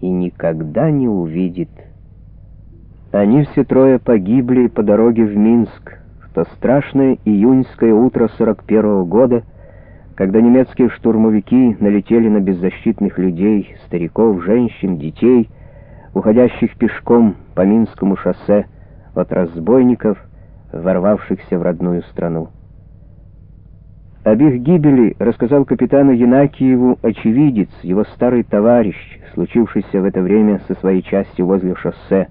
и никогда не увидит. Они все трое погибли по дороге в Минск в то страшное июньское утро 41 -го года, когда немецкие штурмовики налетели на беззащитных людей, стариков, женщин, детей, уходящих пешком по Минскому шоссе от разбойников, ворвавшихся в родную страну. Об их гибели рассказал капитану Янакиеву очевидец, его старый товарищ, случившийся в это время со своей частью возле шоссе.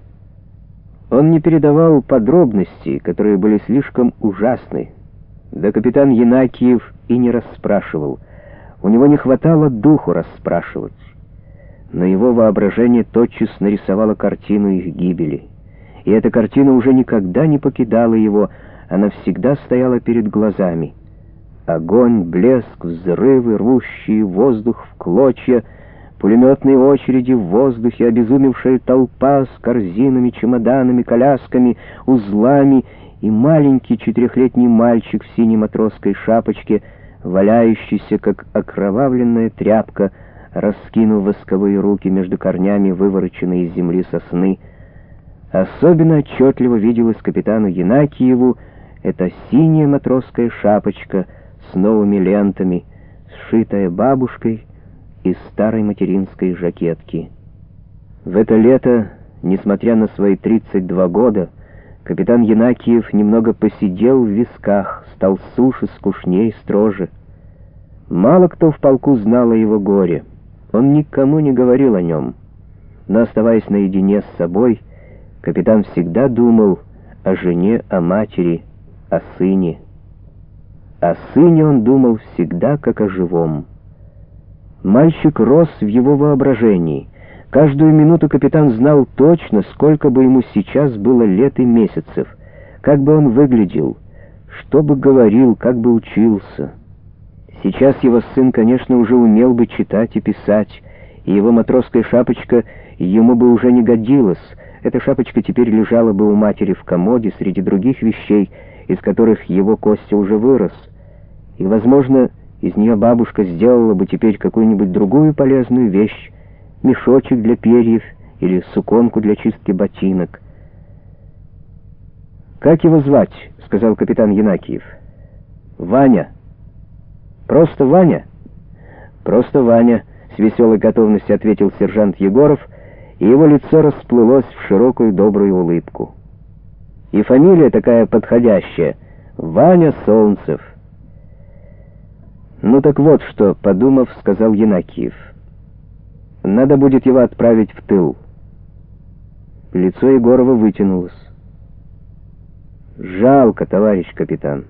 Он не передавал подробностей, которые были слишком ужасны. Да капитан Янакиев и не расспрашивал. У него не хватало духу расспрашивать. Но его воображение тотчас нарисовало картину их гибели. И эта картина уже никогда не покидала его, она всегда стояла перед глазами — Огонь, блеск, взрывы, рвущие воздух в клочья, пулеметные очереди в воздухе, обезумевшая толпа с корзинами, чемоданами, колясками, узлами и маленький четырехлетний мальчик в синей матросской шапочке, валяющийся, как окровавленная тряпка, раскинув восковые руки между корнями вывороченной из земли сосны. Особенно отчетливо виделась капитану Янакиеву эта синяя матросская шапочка — с новыми лентами, сшитая бабушкой из старой материнской жакетки. В это лето, несмотря на свои 32 года, капитан Янакиев немного посидел в висках, стал суше, скучней, строже. Мало кто в полку знал о его горе. Он никому не говорил о нем. Но, оставаясь наедине с собой, капитан всегда думал о жене, о матери, о сыне. О сыне он думал всегда как о живом. Мальчик рос в его воображении. Каждую минуту капитан знал точно, сколько бы ему сейчас было лет и месяцев, как бы он выглядел, что бы говорил, как бы учился. Сейчас его сын, конечно, уже умел бы читать и писать, и его матросская шапочка ему бы уже не годилась. Эта шапочка теперь лежала бы у матери в комоде среди других вещей, из которых его Костя уже вырос. И, возможно, из нее бабушка сделала бы теперь какую-нибудь другую полезную вещь, мешочек для перьев или суконку для чистки ботинок. «Как его звать?» — сказал капитан Янакиев. «Ваня». «Просто Ваня?» «Просто Ваня», — с веселой готовностью ответил сержант Егоров, и его лицо расплылось в широкую добрую улыбку. «И фамилия такая подходящая — Ваня Солнцев». «Ну так вот что», — подумав, сказал Янакиев. «Надо будет его отправить в тыл». Лицо Егорова вытянулось. «Жалко, товарищ капитан».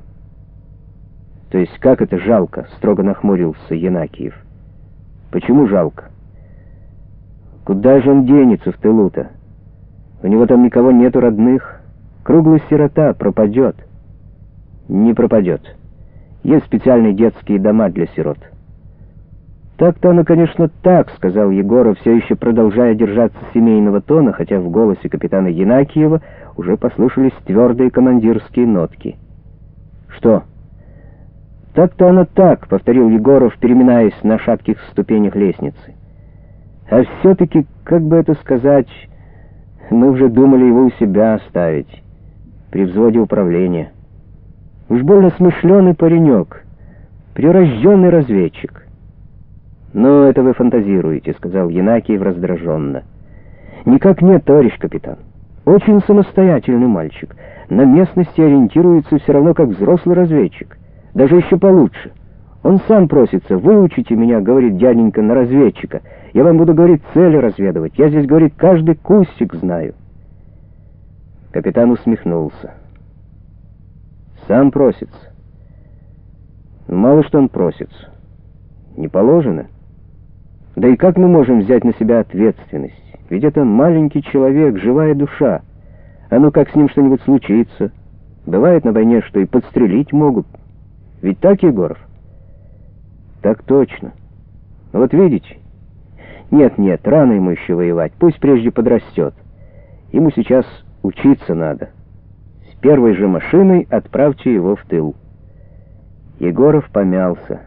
«То есть как это жалко?» — строго нахмурился Янакиев. «Почему жалко?» «Куда же он денется в тылу-то? У него там никого нету родных. Круглый сирота пропадет». «Не пропадет». Есть специальные детские дома для сирот. «Так-то оно, конечно, так», — сказал Егоров, все еще продолжая держаться семейного тона, хотя в голосе капитана Янакиева уже послышались твердые командирские нотки. «Что?» «Так-то оно так», — повторил Егоров, переминаясь на шатких ступенях лестницы. «А все-таки, как бы это сказать, мы уже думали его у себя оставить, при взводе управления». Уж больно смышленый паренек, прирожденный разведчик. «Ну, это вы фантазируете», — сказал Янакиев раздраженно. «Никак нет, товарищ капитан. Очень самостоятельный мальчик. На местности ориентируется все равно как взрослый разведчик. Даже еще получше. Он сам просится, выучите меня, — говорит дяденька, — на разведчика. Я вам буду, говорить, цели разведывать. Я здесь, говорит, каждый кустик знаю». Капитан усмехнулся. Сам просится. Мало что он просится. Не положено. Да и как мы можем взять на себя ответственность? Ведь это маленький человек, живая душа. А ну как с ним что-нибудь случится? Бывает на войне, что и подстрелить могут. Ведь так, Егоров? Так точно. Вот видите? Нет, нет, рано ему еще воевать. Пусть прежде подрастет. Ему сейчас учиться надо первой же машиной отправьте его в тыл. Егоров помялся.